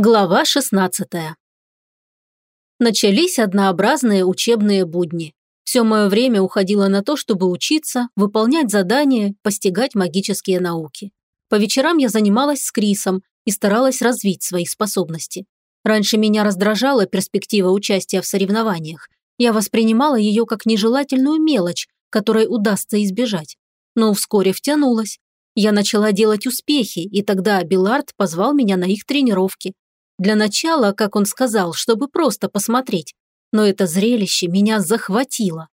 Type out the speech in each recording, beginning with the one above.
Глава 16 Начались однообразные учебные будни. Все мое время уходило на то, чтобы учиться, выполнять задания, постигать магические науки. По вечерам я занималась с Крисом и старалась развить свои способности. Раньше меня раздражала перспектива участия в соревнованиях. Я воспринимала ее как нежелательную мелочь, которой удастся избежать. Но вскоре втянулась. Я начала делать успехи, и тогда Белард позвал меня на их тренировки. Для начала, как он сказал, чтобы просто посмотреть. Но это зрелище меня захватило.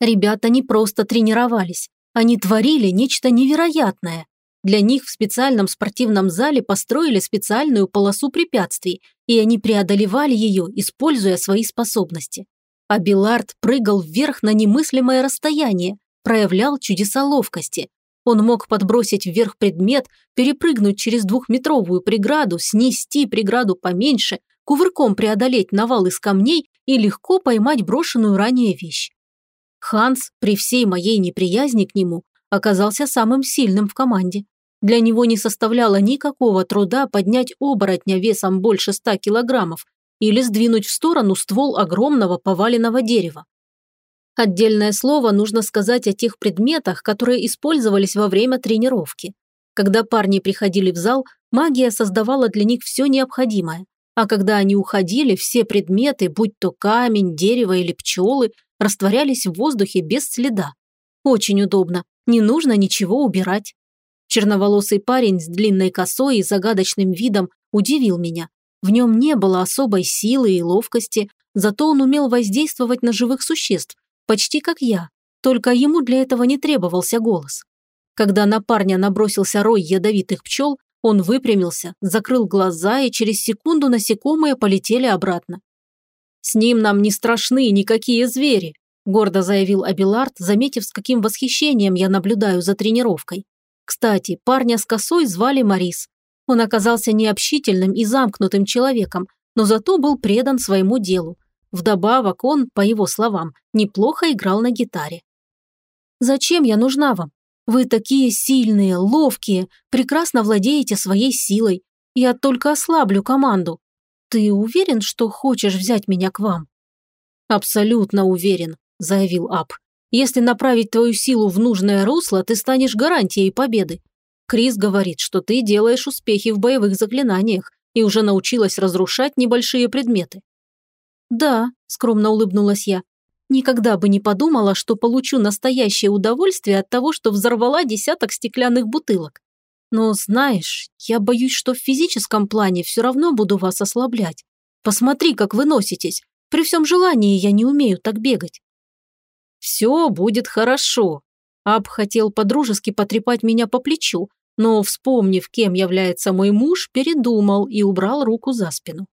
Ребята не просто тренировались, они творили нечто невероятное. Для них в специальном спортивном зале построили специальную полосу препятствий, и они преодолевали ее, используя свои способности. А Белард прыгал вверх на немыслимое расстояние, проявлял чудеса ловкости, он мог подбросить вверх предмет, перепрыгнуть через двухметровую преграду, снести преграду поменьше, кувырком преодолеть навал из камней и легко поймать брошенную ранее вещь. Ханс, при всей моей неприязни к нему, оказался самым сильным в команде. Для него не составляло никакого труда поднять оборотня весом больше ста килограммов или сдвинуть в сторону ствол огромного поваленного дерева. Отдельное слово нужно сказать о тех предметах, которые использовались во время тренировки. Когда парни приходили в зал, магия создавала для них все необходимое. А когда они уходили, все предметы, будь то камень, дерево или пчелы, растворялись в воздухе без следа. Очень удобно, не нужно ничего убирать. Черноволосый парень с длинной косой и загадочным видом удивил меня. В нем не было особой силы и ловкости, зато он умел воздействовать на живых существ, почти как я, только ему для этого не требовался голос. Когда на парня набросился рой ядовитых пчел, он выпрямился, закрыл глаза, и через секунду насекомые полетели обратно. «С ним нам не страшны никакие звери», – гордо заявил Абилард, заметив, с каким восхищением я наблюдаю за тренировкой. Кстати, парня с косой звали Марис. Он оказался необщительным и замкнутым человеком, но зато был предан своему делу. Вдобавок он, по его словам, неплохо играл на гитаре. «Зачем я нужна вам? Вы такие сильные, ловкие, прекрасно владеете своей силой. Я только ослаблю команду. Ты уверен, что хочешь взять меня к вам?» «Абсолютно уверен», – заявил Ап. «Если направить твою силу в нужное русло, ты станешь гарантией победы. Крис говорит, что ты делаешь успехи в боевых заклинаниях и уже научилась разрушать небольшие предметы. «Да», – скромно улыбнулась я. «Никогда бы не подумала, что получу настоящее удовольствие от того, что взорвала десяток стеклянных бутылок. Но знаешь, я боюсь, что в физическом плане все равно буду вас ослаблять. Посмотри, как вы носитесь. При всем желании я не умею так бегать». «Все будет хорошо». Аб хотел подружески потрепать меня по плечу, но, вспомнив, кем является мой муж, передумал и убрал руку за спину.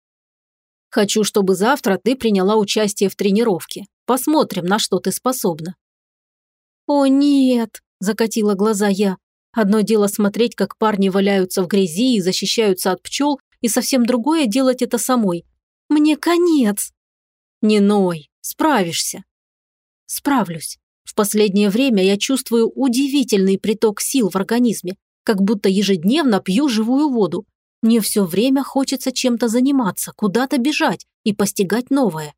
Хочу, чтобы завтра ты приняла участие в тренировке. Посмотрим, на что ты способна». «О, нет!» – закатила глаза я. Одно дело смотреть, как парни валяются в грязи и защищаются от пчел, и совсем другое – делать это самой. Мне конец. Не ной, справишься. Справлюсь. В последнее время я чувствую удивительный приток сил в организме, как будто ежедневно пью живую воду. Мне все время хочется чем-то заниматься, куда-то бежать и постигать новое.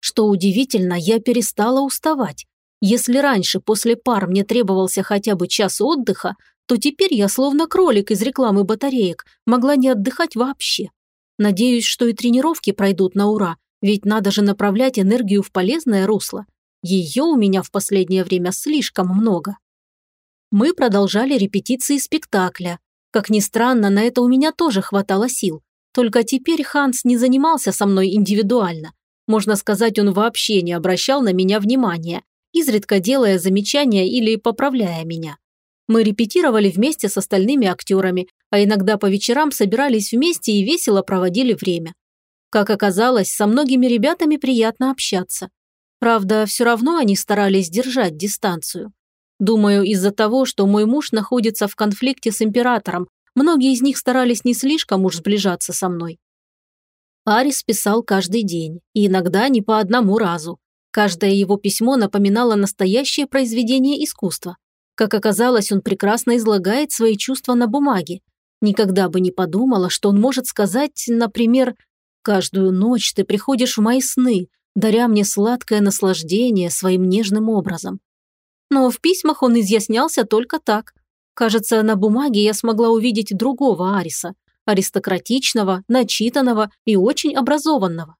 Что удивительно, я перестала уставать. Если раньше после пар мне требовался хотя бы час отдыха, то теперь я словно кролик из рекламы батареек, могла не отдыхать вообще. Надеюсь, что и тренировки пройдут на ура, ведь надо же направлять энергию в полезное русло. Ее у меня в последнее время слишком много. Мы продолжали репетиции спектакля, как ни странно, на это у меня тоже хватало сил. Только теперь Ханс не занимался со мной индивидуально. Можно сказать, он вообще не обращал на меня внимания, изредка делая замечания или поправляя меня. Мы репетировали вместе с остальными актерами, а иногда по вечерам собирались вместе и весело проводили время. Как оказалось, со многими ребятами приятно общаться. Правда, все равно они старались держать дистанцию. Думаю, из-за того, что мой муж находится в конфликте с императором, многие из них старались не слишком уж сближаться со мной. Арис писал каждый день, и иногда не по одному разу. Каждое его письмо напоминало настоящее произведение искусства. Как оказалось, он прекрасно излагает свои чувства на бумаге. Никогда бы не подумала, что он может сказать, например, «Каждую ночь ты приходишь в мои сны, даря мне сладкое наслаждение своим нежным образом». Но в письмах он изъяснялся только так. Кажется, на бумаге я смогла увидеть другого Ариса, аристократичного, начитанного и очень образованного.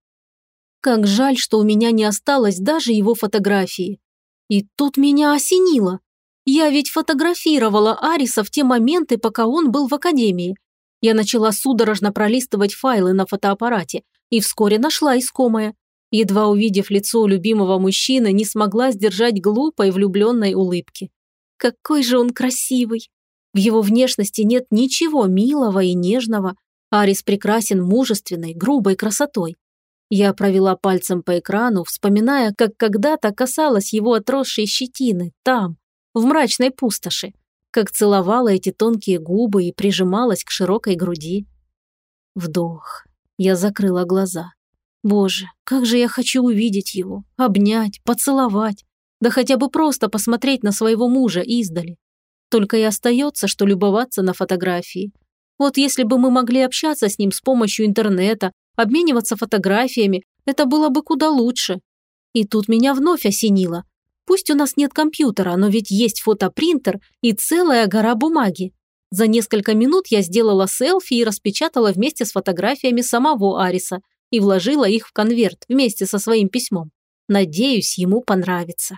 Как жаль, что у меня не осталось даже его фотографии. И тут меня осенило. Я ведь фотографировала Ариса в те моменты, пока он был в академии. Я начала судорожно пролистывать файлы на фотоаппарате и вскоре нашла искомое. Едва увидев лицо любимого мужчины, не смогла сдержать глупой влюбленной улыбки. Какой же он красивый! В его внешности нет ничего милого и нежного. Арис прекрасен мужественной, грубой красотой. Я провела пальцем по экрану, вспоминая, как когда-то касалась его отросшей щетины, там, в мрачной пустоши, как целовала эти тонкие губы и прижималась к широкой груди. Вдох. Я закрыла глаза. Боже, как же я хочу увидеть его, обнять, поцеловать, да хотя бы просто посмотреть на своего мужа издали. Только и остается, что любоваться на фотографии. Вот если бы мы могли общаться с ним с помощью интернета, обмениваться фотографиями, это было бы куда лучше. И тут меня вновь осенило. Пусть у нас нет компьютера, но ведь есть фотопринтер и целая гора бумаги. За несколько минут я сделала селфи и распечатала вместе с фотографиями самого Ариса и вложила их в конверт вместе со своим письмом. Надеюсь, ему понравится.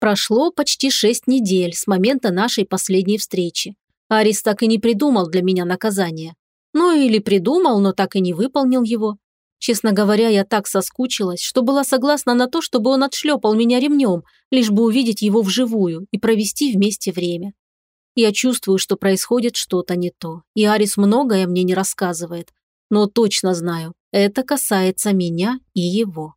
Прошло почти шесть недель с момента нашей последней встречи. Арис так и не придумал для меня наказание. Ну или придумал, но так и не выполнил его. Честно говоря, я так соскучилась, что была согласна на то, чтобы он отшлепал меня ремнем, лишь бы увидеть его вживую и провести вместе время. Я чувствую, что происходит что-то не то, и Арис многое мне не рассказывает, но точно знаю, это касается меня и его.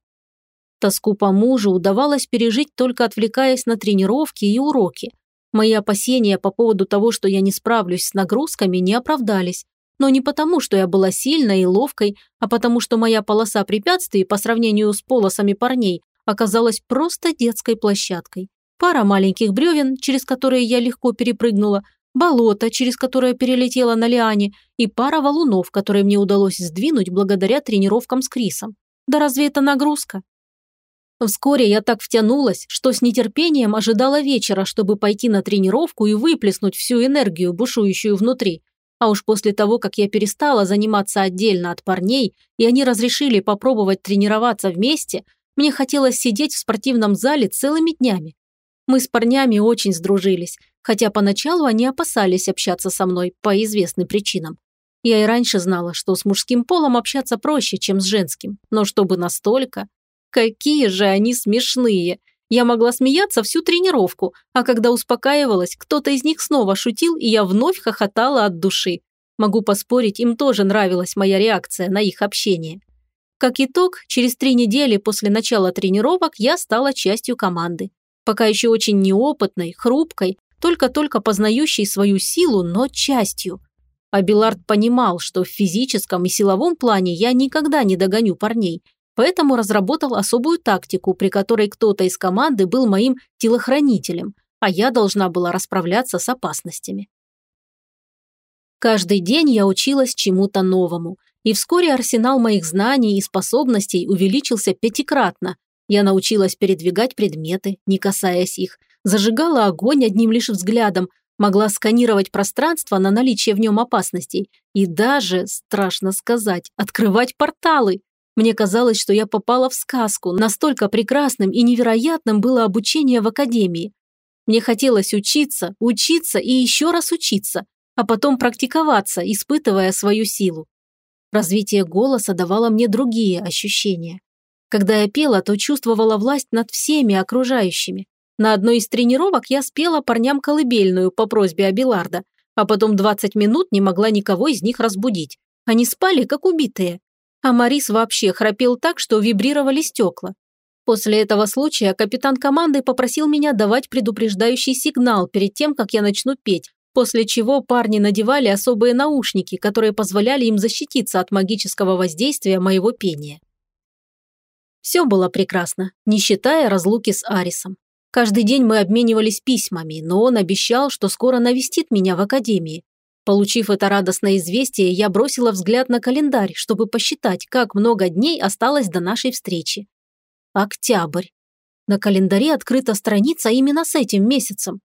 Тоску по мужу удавалось пережить только отвлекаясь на тренировки и уроки. Мои опасения по поводу того, что я не справлюсь с нагрузками, не оправдались, но не потому, что я была сильной и ловкой, а потому что моя полоса препятствий по сравнению с полосами парней оказалась просто детской площадкой. Пара маленьких бревен, через которые я легко перепрыгнула, болото, через которое перелетела на лиане, и пара валунов, которые мне удалось сдвинуть благодаря тренировкам с Крисом. Да разве это нагрузка? Вскоре я так втянулась, что с нетерпением ожидала вечера, чтобы пойти на тренировку и выплеснуть всю энергию, бушующую внутри. А уж после того, как я перестала заниматься отдельно от парней, и они разрешили попробовать тренироваться вместе, мне хотелось сидеть в спортивном зале целыми днями. Мы с парнями очень сдружились, хотя поначалу они опасались общаться со мной по известным причинам. Я и раньше знала, что с мужским полом общаться проще, чем с женским, но чтобы настолько... Какие же они смешные! Я могла смеяться всю тренировку, а когда успокаивалась, кто-то из них снова шутил, и я вновь хохотала от души. Могу поспорить, им тоже нравилась моя реакция на их общение. Как итог, через три недели после начала тренировок я стала частью команды. Пока еще очень неопытной, хрупкой, только-только познающей свою силу, но частью. А Белард понимал, что в физическом и силовом плане я никогда не догоню парней, Поэтому разработал особую тактику, при которой кто-то из команды был моим телохранителем, а я должна была расправляться с опасностями. Каждый день я училась чему-то новому, и вскоре арсенал моих знаний и способностей увеличился пятикратно. Я научилась передвигать предметы, не касаясь их, зажигала огонь одним лишь взглядом, могла сканировать пространство на наличие в нем опасностей и даже, страшно сказать, открывать порталы. Мне казалось, что я попала в сказку, настолько прекрасным и невероятным было обучение в академии. Мне хотелось учиться, учиться и еще раз учиться, а потом практиковаться, испытывая свою силу. Развитие голоса давало мне другие ощущения. Когда я пела, то чувствовала власть над всеми окружающими. На одной из тренировок я спела парням колыбельную по просьбе Абиларда, а потом 20 минут не могла никого из них разбудить. Они спали, как убитые а Марис вообще храпел так, что вибрировали стекла. После этого случая капитан команды попросил меня давать предупреждающий сигнал перед тем, как я начну петь, после чего парни надевали особые наушники, которые позволяли им защититься от магического воздействия моего пения. Все было прекрасно, не считая разлуки с Арисом. Каждый день мы обменивались письмами, но он обещал, что скоро навестит меня в академии. Получив это радостное известие, я бросила взгляд на календарь, чтобы посчитать, как много дней осталось до нашей встречи. Октябрь. На календаре открыта страница именно с этим месяцем.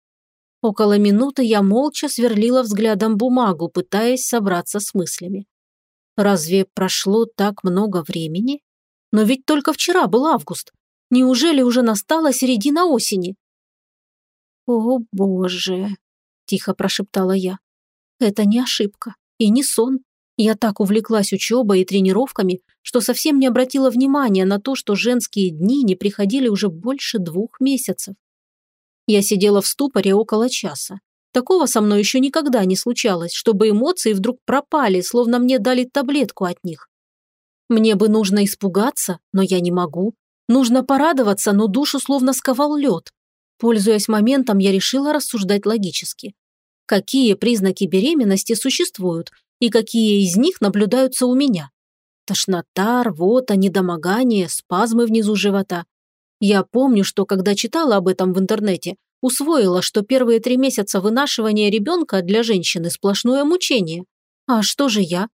Около минуты я молча сверлила взглядом бумагу, пытаясь собраться с мыслями. Разве прошло так много времени? Но ведь только вчера был август. Неужели уже настала середина осени? «О, боже!» – тихо прошептала я. «Это не ошибка и не сон. Я так увлеклась учебой и тренировками, что совсем не обратила внимания на то, что женские дни не приходили уже больше двух месяцев. Я сидела в ступоре около часа. Такого со мной еще никогда не случалось, чтобы эмоции вдруг пропали, словно мне дали таблетку от них. Мне бы нужно испугаться, но я не могу. Нужно порадоваться, но душу словно сковал лед. Пользуясь моментом, я решила рассуждать логически. Какие признаки беременности существуют и какие из них наблюдаются у меня? Тошнота, рвота, недомогание, спазмы внизу живота. Я помню, что когда читала об этом в интернете, усвоила, что первые три месяца вынашивания ребенка для женщины сплошное мучение. А что же я?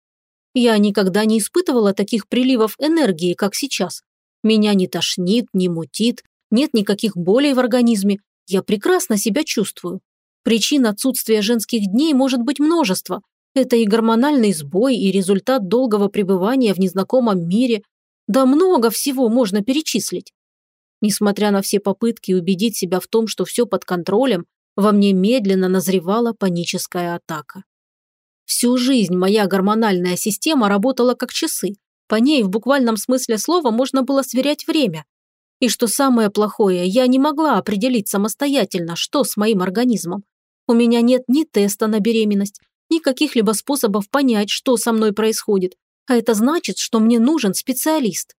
Я никогда не испытывала таких приливов энергии, как сейчас. Меня не тошнит, не мутит, нет никаких болей в организме. Я прекрасно себя чувствую. Причин отсутствия женских дней может быть множество. Это и гормональный сбой, и результат долгого пребывания в незнакомом мире. Да много всего можно перечислить. Несмотря на все попытки убедить себя в том, что все под контролем, во мне медленно назревала паническая атака. Всю жизнь моя гормональная система работала как часы. По ней в буквальном смысле слова можно было сверять время. И что самое плохое, я не могла определить самостоятельно, что с моим организмом. У меня нет ни теста на беременность, ни каких-либо способов понять, что со мной происходит. А это значит, что мне нужен специалист.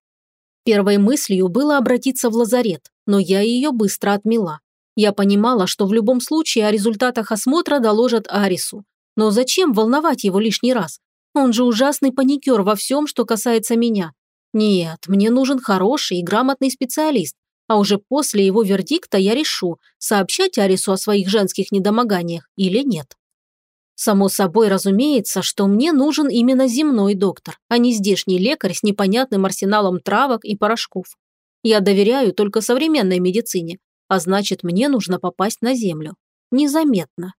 Первой мыслью было обратиться в лазарет, но я ее быстро отмела. Я понимала, что в любом случае о результатах осмотра доложат Арису. Но зачем волновать его лишний раз? Он же ужасный паникер во всем, что касается меня. Нет, мне нужен хороший и грамотный специалист, а уже после его вердикта я решу, сообщать Арису о своих женских недомоганиях или нет. Само собой разумеется, что мне нужен именно земной доктор, а не здешний лекарь с непонятным арсеналом травок и порошков. Я доверяю только современной медицине, а значит, мне нужно попасть на землю. Незаметно.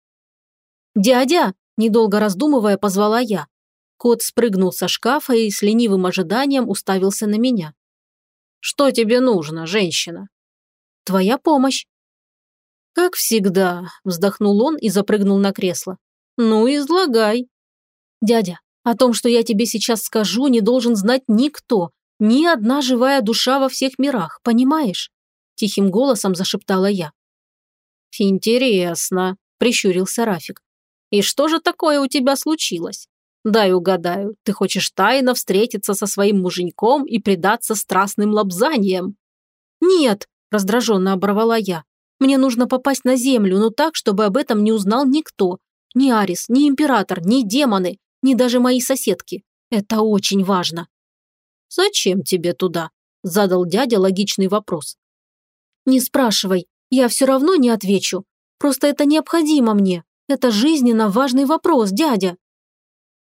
«Дядя!» Недолго раздумывая, позвала я. Кот спрыгнул со шкафа и с ленивым ожиданием уставился на меня. «Что тебе нужно, женщина?» «Твоя помощь». «Как всегда», – вздохнул он и запрыгнул на кресло. «Ну, излагай». «Дядя, о том, что я тебе сейчас скажу, не должен знать никто, ни одна живая душа во всех мирах, понимаешь?» Тихим голосом зашептала я. «Интересно», – прищурился Рафик. И что же такое у тебя случилось? Дай угадаю, ты хочешь тайно встретиться со своим муженьком и предаться страстным лобзаниям?» «Нет», – раздраженно оборвала я. «Мне нужно попасть на землю, но так, чтобы об этом не узнал никто. Ни Арис, ни Император, ни демоны, ни даже мои соседки. Это очень важно». «Зачем тебе туда?» – задал дядя логичный вопрос. «Не спрашивай, я все равно не отвечу. Просто это необходимо мне. Это жизненно важный вопрос, дядя».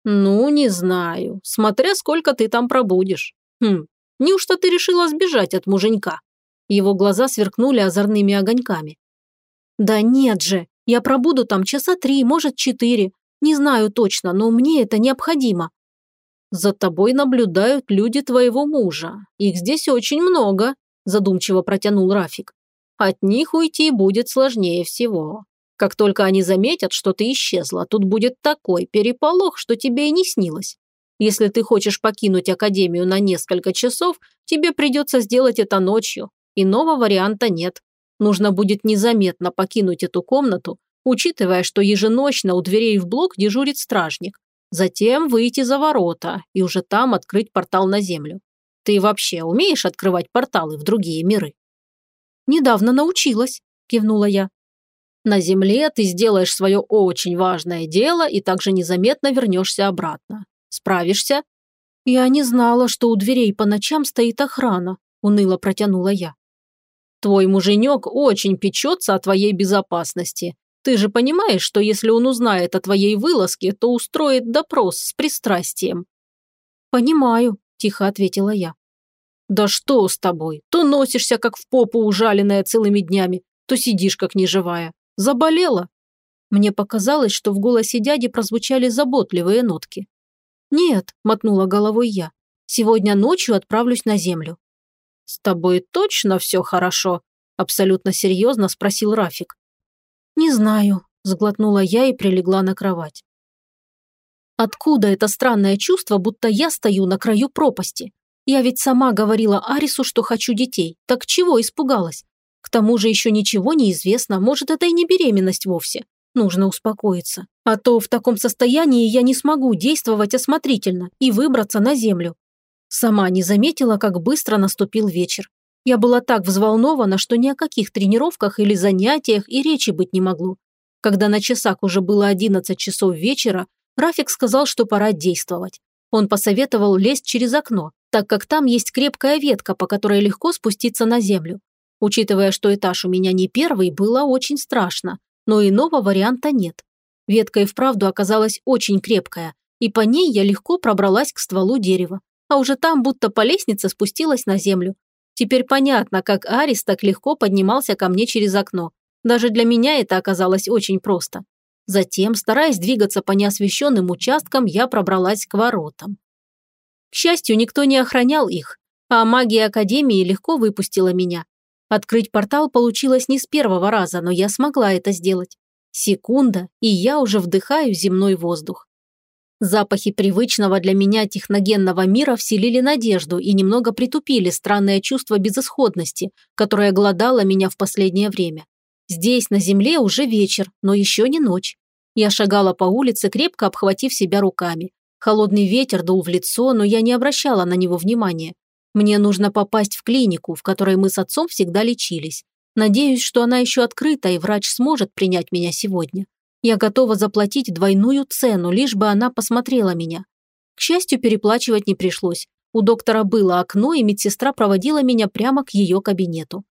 «Ну, не знаю, смотря сколько ты там пробудешь. Хм, неужто ты решила сбежать от муженька?» Его глаза сверкнули озорными огоньками. «Да нет же, я пробуду там часа три, может, четыре. Не знаю точно, но мне это необходимо». «За тобой наблюдают люди твоего мужа. Их здесь очень много», задумчиво протянул Рафик. «От них уйти будет сложнее всего. Как только они заметят, что ты исчезла, тут будет такой переполох, что тебе и не снилось. Если ты хочешь покинуть Академию на несколько часов, тебе придется сделать это ночью. Иного варианта нет. Нужно будет незаметно покинуть эту комнату, учитывая, что еженочно у дверей в блок дежурит стражник. Затем выйти за ворота и уже там открыть портал на землю. Ты вообще умеешь открывать порталы в другие миры? Недавно научилась, кивнула я. На земле ты сделаешь свое очень важное дело и также незаметно вернешься обратно. Справишься?» «Я не знала, что у дверей по ночам стоит охрана», – уныло протянула я. «Твой муженек очень печется о твоей безопасности. Ты же понимаешь, что если он узнает о твоей вылазке, то устроит допрос с пристрастием?» «Понимаю», – тихо ответила я. «Да что с тобой? То носишься, как в попу ужаленная целыми днями, то сидишь, как неживая. Заболела?» Мне показалось, что в голосе дяди прозвучали заботливые нотки. «Нет», – мотнула головой я, – «сегодня ночью отправлюсь на землю». «С тобой точно все хорошо?» – абсолютно серьезно спросил Рафик. «Не знаю», – сглотнула я и прилегла на кровать. Откуда это странное чувство, будто я стою на краю пропасти? Я ведь сама говорила Арису, что хочу детей. Так чего испугалась? К тому же еще ничего не известно, может, это и не беременность вовсе. Нужно успокоиться. А то в таком состоянии я не смогу действовать осмотрительно и выбраться на землю. Сама не заметила, как быстро наступил вечер. Я была так взволнована, что ни о каких тренировках или занятиях и речи быть не могло. Когда на часах уже было 11 часов вечера, Рафик сказал, что пора действовать. Он посоветовал лезть через окно, так как там есть крепкая ветка, по которой легко спуститься на землю. Учитывая, что этаж у меня не первый, было очень страшно, но иного варианта нет. Ветка и вправду оказалась очень крепкая, и по ней я легко пробралась к стволу дерева, а уже там будто по лестнице спустилась на землю. Теперь понятно, как Арис так легко поднимался ко мне через окно. Даже для меня это оказалось очень просто. Затем, стараясь двигаться по неосвещенным участкам, я пробралась к воротам. К счастью, никто не охранял их, а магия Академии легко выпустила меня. Открыть портал получилось не с первого раза, но я смогла это сделать. Секунда, и я уже вдыхаю земной воздух. Запахи привычного для меня техногенного мира вселили надежду и немного притупили странное чувство безысходности, которое глодало меня в последнее время. Здесь, на земле, уже вечер, но еще не ночь. Я шагала по улице, крепко обхватив себя руками. Холодный ветер дул в лицо, но я не обращала на него внимания. Мне нужно попасть в клинику, в которой мы с отцом всегда лечились. Надеюсь, что она еще открыта, и врач сможет принять меня сегодня. Я готова заплатить двойную цену, лишь бы она посмотрела меня. К счастью, переплачивать не пришлось. У доктора было окно, и медсестра проводила меня прямо к ее кабинету.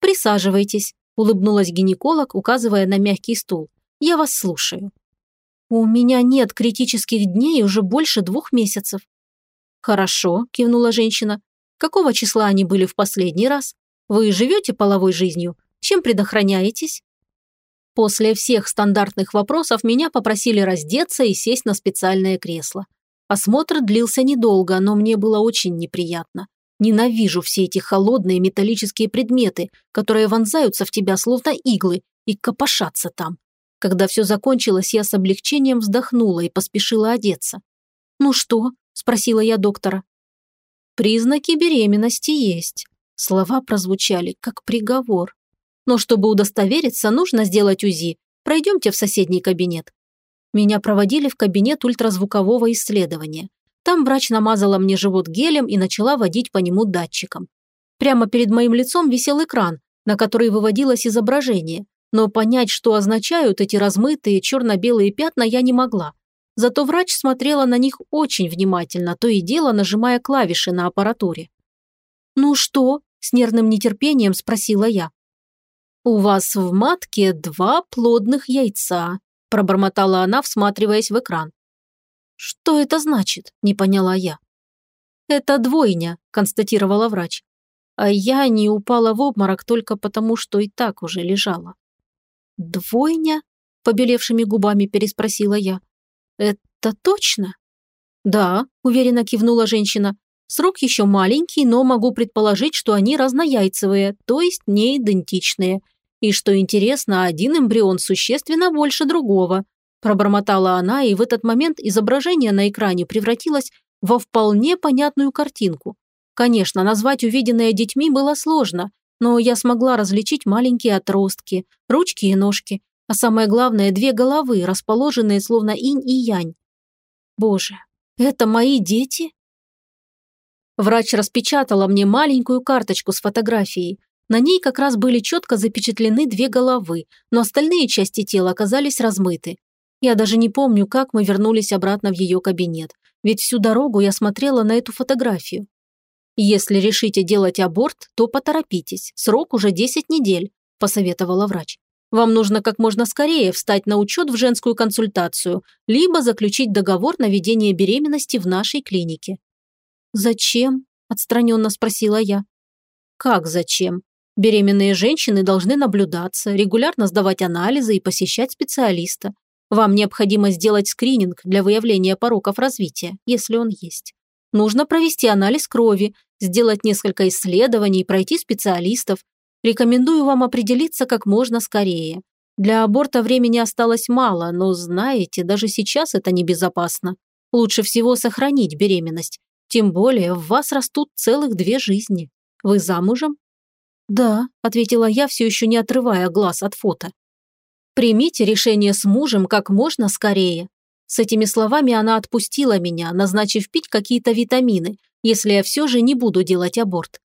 «Присаживайтесь», – улыбнулась гинеколог, указывая на мягкий стул. «Я вас слушаю». «У меня нет критических дней уже больше двух месяцев». «Хорошо», – кивнула женщина. Какого числа они были в последний раз? Вы живете половой жизнью? Чем предохраняетесь?» После всех стандартных вопросов меня попросили раздеться и сесть на специальное кресло. Осмотр длился недолго, но мне было очень неприятно. Ненавижу все эти холодные металлические предметы, которые вонзаются в тебя словно иглы и копошатся там. Когда все закончилось, я с облегчением вздохнула и поспешила одеться. «Ну что?» – спросила я доктора. Признаки беременности есть. Слова прозвучали, как приговор. Но чтобы удостовериться, нужно сделать УЗИ. Пройдемте в соседний кабинет. Меня проводили в кабинет ультразвукового исследования. Там врач намазала мне живот гелем и начала водить по нему датчиком. Прямо перед моим лицом висел экран, на который выводилось изображение, но понять, что означают эти размытые черно-белые пятна, я не могла. Зато врач смотрела на них очень внимательно, то и дело нажимая клавиши на аппаратуре. «Ну что?» – с нервным нетерпением спросила я. «У вас в матке два плодных яйца», – пробормотала она, всматриваясь в экран. «Что это значит?» – не поняла я. «Это двойня», – констатировала врач. А я не упала в обморок только потому, что и так уже лежала. «Двойня?» – побелевшими губами переспросила я. «Это точно?» «Да», – уверенно кивнула женщина. «Срок еще маленький, но могу предположить, что они разнояйцевые, то есть не идентичные. И что интересно, один эмбрион существенно больше другого». Пробормотала она, и в этот момент изображение на экране превратилось во вполне понятную картинку. Конечно, назвать увиденное детьми было сложно, но я смогла различить маленькие отростки, ручки и ножки, а самое главное, две головы, расположенные словно инь и янь. Боже, это мои дети? Врач распечатала мне маленькую карточку с фотографией. На ней как раз были четко запечатлены две головы, но остальные части тела оказались размыты. Я даже не помню, как мы вернулись обратно в ее кабинет, ведь всю дорогу я смотрела на эту фотографию. «Если решите делать аборт, то поторопитесь, срок уже 10 недель», – посоветовала врач. Вам нужно как можно скорее встать на учет в женскую консультацию, либо заключить договор на ведение беременности в нашей клинике». «Зачем?» – отстраненно спросила я. «Как зачем? Беременные женщины должны наблюдаться, регулярно сдавать анализы и посещать специалиста. Вам необходимо сделать скрининг для выявления пороков развития, если он есть. Нужно провести анализ крови, сделать несколько исследований, пройти специалистов. Рекомендую вам определиться как можно скорее. Для аборта времени осталось мало, но знаете, даже сейчас это небезопасно. Лучше всего сохранить беременность. Тем более в вас растут целых две жизни. Вы замужем? Да, ответила я, все еще не отрывая глаз от фото. Примите решение с мужем как можно скорее. С этими словами она отпустила меня, назначив пить какие-то витамины, если я все же не буду делать аборт.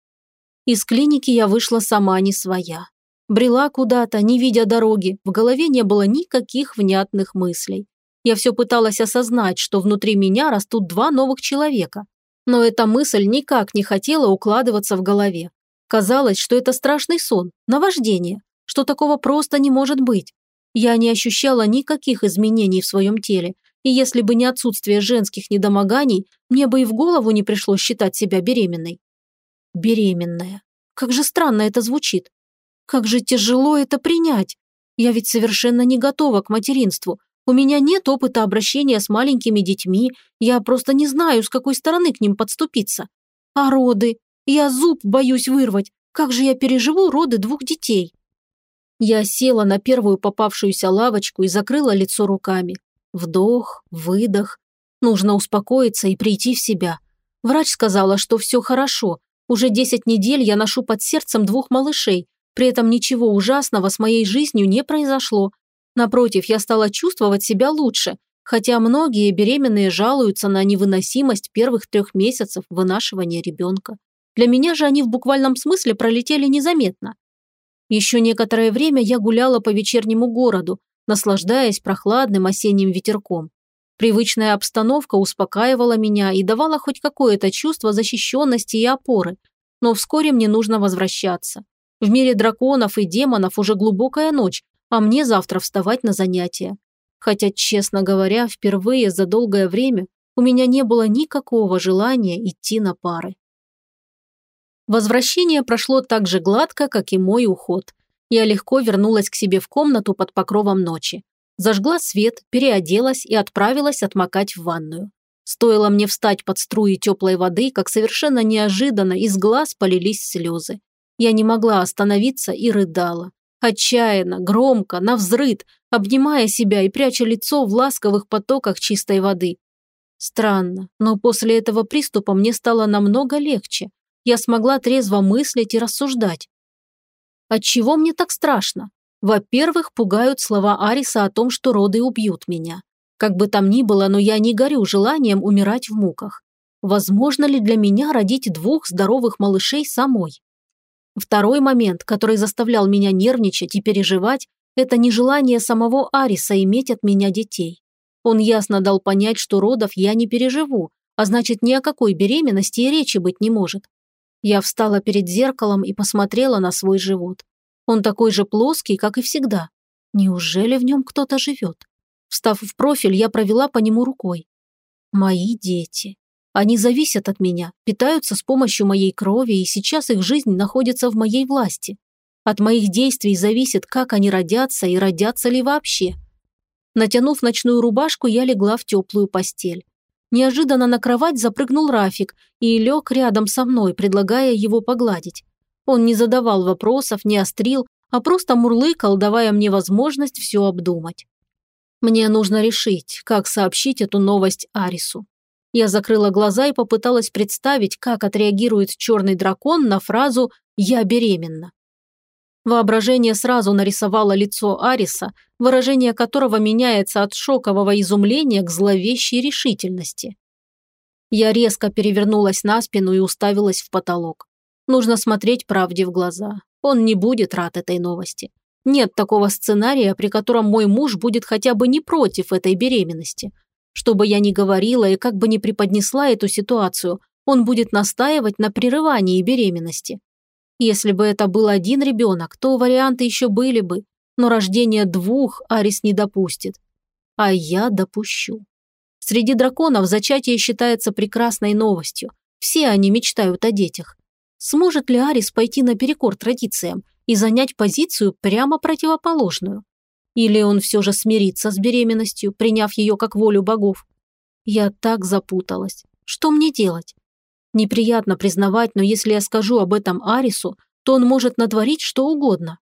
Из клиники я вышла сама не своя. Брела куда-то, не видя дороги, в голове не было никаких внятных мыслей. Я все пыталась осознать, что внутри меня растут два новых человека. Но эта мысль никак не хотела укладываться в голове. Казалось, что это страшный сон, наваждение, что такого просто не может быть. Я не ощущала никаких изменений в своем теле, и если бы не отсутствие женских недомоганий, мне бы и в голову не пришло считать себя беременной. Беременная. Как же странно это звучит. Как же тяжело это принять. Я ведь совершенно не готова к материнству. У меня нет опыта обращения с маленькими детьми, я просто не знаю, с какой стороны к ним подступиться. А роды? Я зуб боюсь вырвать. Как же я переживу роды двух детей? Я села на первую попавшуюся лавочку и закрыла лицо руками. Вдох, выдох. Нужно успокоиться и прийти в себя. Врач сказала, что все хорошо. Уже 10 недель я ношу под сердцем двух малышей. При этом ничего ужасного с моей жизнью не произошло. Напротив, я стала чувствовать себя лучше, хотя многие беременные жалуются на невыносимость первых трех месяцев вынашивания ребенка. Для меня же они в буквальном смысле пролетели незаметно. Еще некоторое время я гуляла по вечернему городу, наслаждаясь прохладным осенним ветерком. Привычная обстановка успокаивала меня и давала хоть какое-то чувство защищенности и опоры. Но вскоре мне нужно возвращаться. В мире драконов и демонов уже глубокая ночь, а мне завтра вставать на занятия. Хотя, честно говоря, впервые за долгое время у меня не было никакого желания идти на пары. Возвращение прошло так же гладко, как и мой уход. Я легко вернулась к себе в комнату под покровом ночи. Зажгла свет, переоделась и отправилась отмокать в ванную. Стоило мне встать под струи теплой воды, как совершенно неожиданно из глаз полились слезы. Я не могла остановиться и рыдала. Отчаянно, громко, навзрыд, обнимая себя и пряча лицо в ласковых потоках чистой воды. Странно, но после этого приступа мне стало намного легче я смогла трезво мыслить и рассуждать. Отчего мне так страшно? Во-первых, пугают слова Ариса о том, что роды убьют меня. Как бы там ни было, но я не горю желанием умирать в муках. Возможно ли для меня родить двух здоровых малышей самой? Второй момент, который заставлял меня нервничать и переживать, это нежелание самого Ариса иметь от меня детей. Он ясно дал понять, что родов я не переживу, а значит, ни о какой беременности и речи быть не может. Я встала перед зеркалом и посмотрела на свой живот. Он такой же плоский, как и всегда. Неужели в нем кто-то живет? Встав в профиль, я провела по нему рукой. Мои дети. Они зависят от меня, питаются с помощью моей крови, и сейчас их жизнь находится в моей власти. От моих действий зависит, как они родятся и родятся ли вообще. Натянув ночную рубашку, я легла в теплую постель. Неожиданно на кровать запрыгнул Рафик и лег рядом со мной, предлагая его погладить. Он не задавал вопросов, не острил, а просто мурлыкал, давая мне возможность все обдумать. Мне нужно решить, как сообщить эту новость Арису. Я закрыла глаза и попыталась представить, как отреагирует черный дракон на фразу «я беременна». Воображение сразу нарисовало лицо Ариса, выражение которого меняется от шокового изумления к зловещей решительности. Я резко перевернулась на спину и уставилась в потолок. Нужно смотреть правде в глаза. Он не будет рад этой новости. Нет такого сценария, при котором мой муж будет хотя бы не против этой беременности. Что бы я ни говорила и как бы ни преподнесла эту ситуацию, он будет настаивать на прерывании беременности. Если бы это был один ребенок, то варианты еще были бы. но рождение двух Арис не допустит. А я допущу. Среди драконов зачатие считается прекрасной новостью. Все они мечтают о детях. Сможет ли Арис пойти наперекор традициям и занять позицию прямо противоположную? Или он все же смирится с беременностью, приняв ее как волю богов? Я так запуталась. Что мне делать? Неприятно признавать, но если я скажу об этом Арису, то он может натворить что угодно.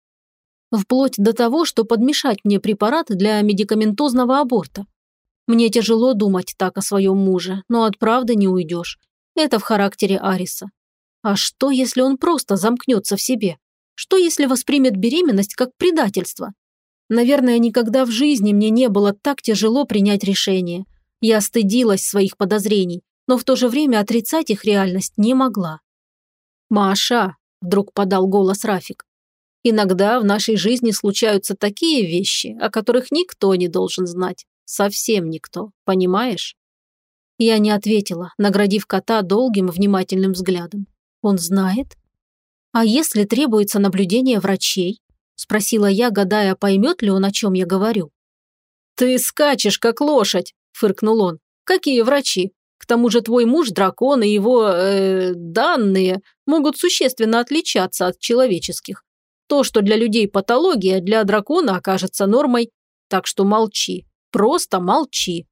Вплоть до того, что подмешать мне препарат для медикаментозного аборта. Мне тяжело думать так о своем муже, но от правды не уйдешь. Это в характере Ариса. А что, если он просто замкнется в себе? Что, если воспримет беременность как предательство? Наверное, никогда в жизни мне не было так тяжело принять решение. Я стыдилась своих подозрений, но в то же время отрицать их реальность не могла. «Маша», – вдруг подал голос Рафик, – «иногда в нашей жизни случаются такие вещи, о которых никто не должен знать. Совсем никто, понимаешь?» Я не ответила, наградив кота долгим внимательным взглядом. «Он знает?» «А если требуется наблюдение врачей?» – спросила я, гадая, поймет ли он, о чем я говорю. «Ты скачешь, как лошадь!» – фыркнул он. «Какие врачи? К тому же твой муж дракон и его э, данные могут существенно отличаться от человеческих. То, что для людей патология, для дракона окажется нормой. Так что молчи, просто молчи».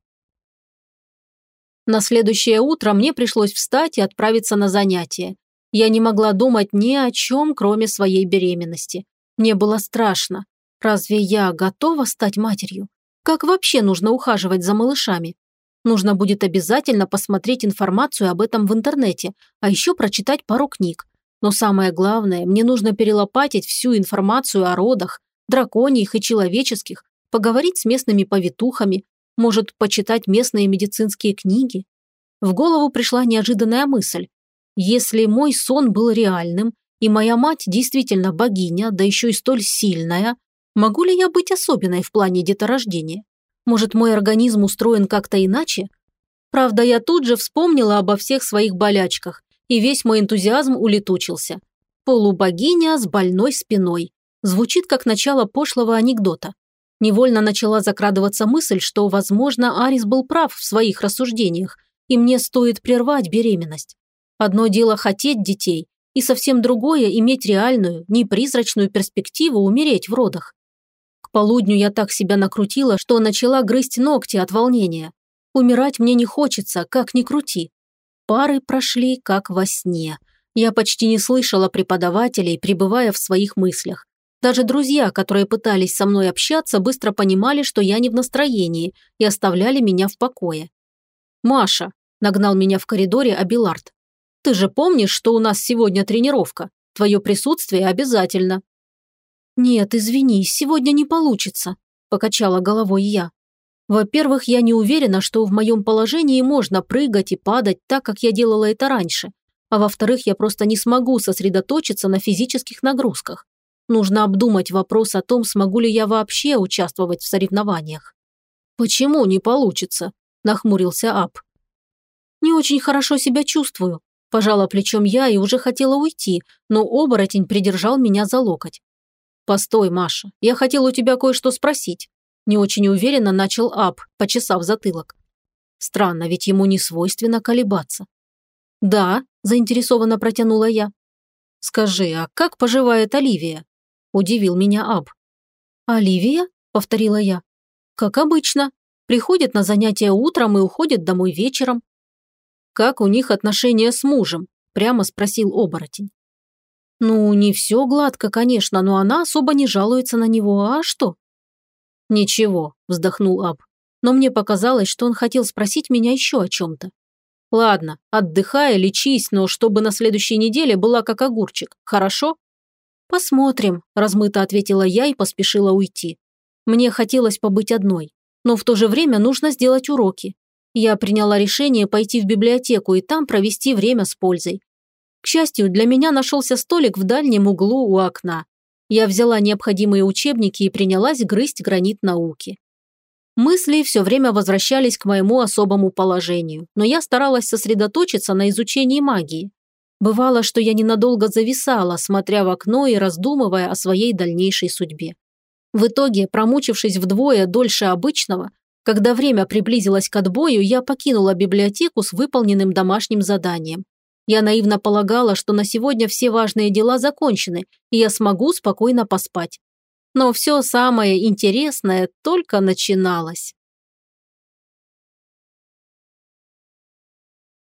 На следующее утро мне пришлось встать и отправиться на занятия. Я не могла думать ни о чем, кроме своей беременности. Мне было страшно. Разве я готова стать матерью? Как вообще нужно ухаживать за малышами? Нужно будет обязательно посмотреть информацию об этом в интернете, а еще прочитать пару книг. Но самое главное, мне нужно перелопатить всю информацию о родах, драконьих и человеческих, поговорить с местными повитухами, может, почитать местные медицинские книги. В голову пришла неожиданная мысль. Если мой сон был реальным, и моя мать действительно богиня, да еще и столь сильная, могу ли я быть особенной в плане деторождения? Может, мой организм устроен как-то иначе? Правда, я тут же вспомнила обо всех своих болячках, и весь мой энтузиазм улетучился. Полубогиня с больной спиной. Звучит как начало пошлого анекдота. Невольно начала закрадываться мысль, что, возможно, Арис был прав в своих рассуждениях, и мне стоит прервать беременность. Одно дело хотеть детей, и совсем другое – иметь реальную, непризрачную перспективу умереть в родах. К полудню я так себя накрутила, что начала грызть ногти от волнения. Умирать мне не хочется, как ни крути. Пары прошли, как во сне. Я почти не слышала преподавателей, пребывая в своих мыслях. Даже друзья, которые пытались со мной общаться, быстро понимали, что я не в настроении, и оставляли меня в покое. «Маша», – нагнал меня в коридоре Абилард, ты же помнишь, что у нас сегодня тренировка? Твое присутствие обязательно». «Нет, извини, сегодня не получится», – покачала головой я. «Во-первых, я не уверена, что в моем положении можно прыгать и падать так, как я делала это раньше. А во-вторых, я просто не смогу сосредоточиться на физических нагрузках. Нужно обдумать вопрос о том, смогу ли я вообще участвовать в соревнованиях». «Почему не получится?» – нахмурился Ап. «Не очень хорошо себя чувствую», Пожала плечом я и уже хотела уйти, но оборотень придержал меня за локоть. «Постой, Маша, я хотел у тебя кое-что спросить». Не очень уверенно начал Ап, почесав затылок. Странно, ведь ему не свойственно колебаться. «Да», – заинтересованно протянула я. «Скажи, а как поживает Оливия?» – удивил меня Аб. «Оливия?» – повторила я. «Как обычно. Приходит на занятия утром и уходит домой вечером. «Как у них отношения с мужем?» – прямо спросил оборотень. «Ну, не все гладко, конечно, но она особо не жалуется на него, а что?» «Ничего», – вздохнул Аб. Но мне показалось, что он хотел спросить меня еще о чем-то. «Ладно, отдыхай, лечись, но чтобы на следующей неделе была как огурчик, хорошо?» «Посмотрим», – размыто ответила я и поспешила уйти. Мне хотелось побыть одной, но в то же время нужно сделать уроки. Я приняла решение пойти в библиотеку и там провести время с пользой. К счастью, для меня нашелся столик в дальнем углу у окна. Я взяла необходимые учебники и принялась грызть гранит науки. Мысли все время возвращались к моему особому положению, но я старалась сосредоточиться на изучении магии. Бывало, что я ненадолго зависала, смотря в окно и раздумывая о своей дальнейшей судьбе. В итоге, промучившись вдвое дольше обычного, когда время приблизилось к отбою, я покинула библиотеку с выполненным домашним заданием. Я наивно полагала, что на сегодня все важные дела закончены, и я смогу спокойно поспать. Но все самое интересное только начиналось.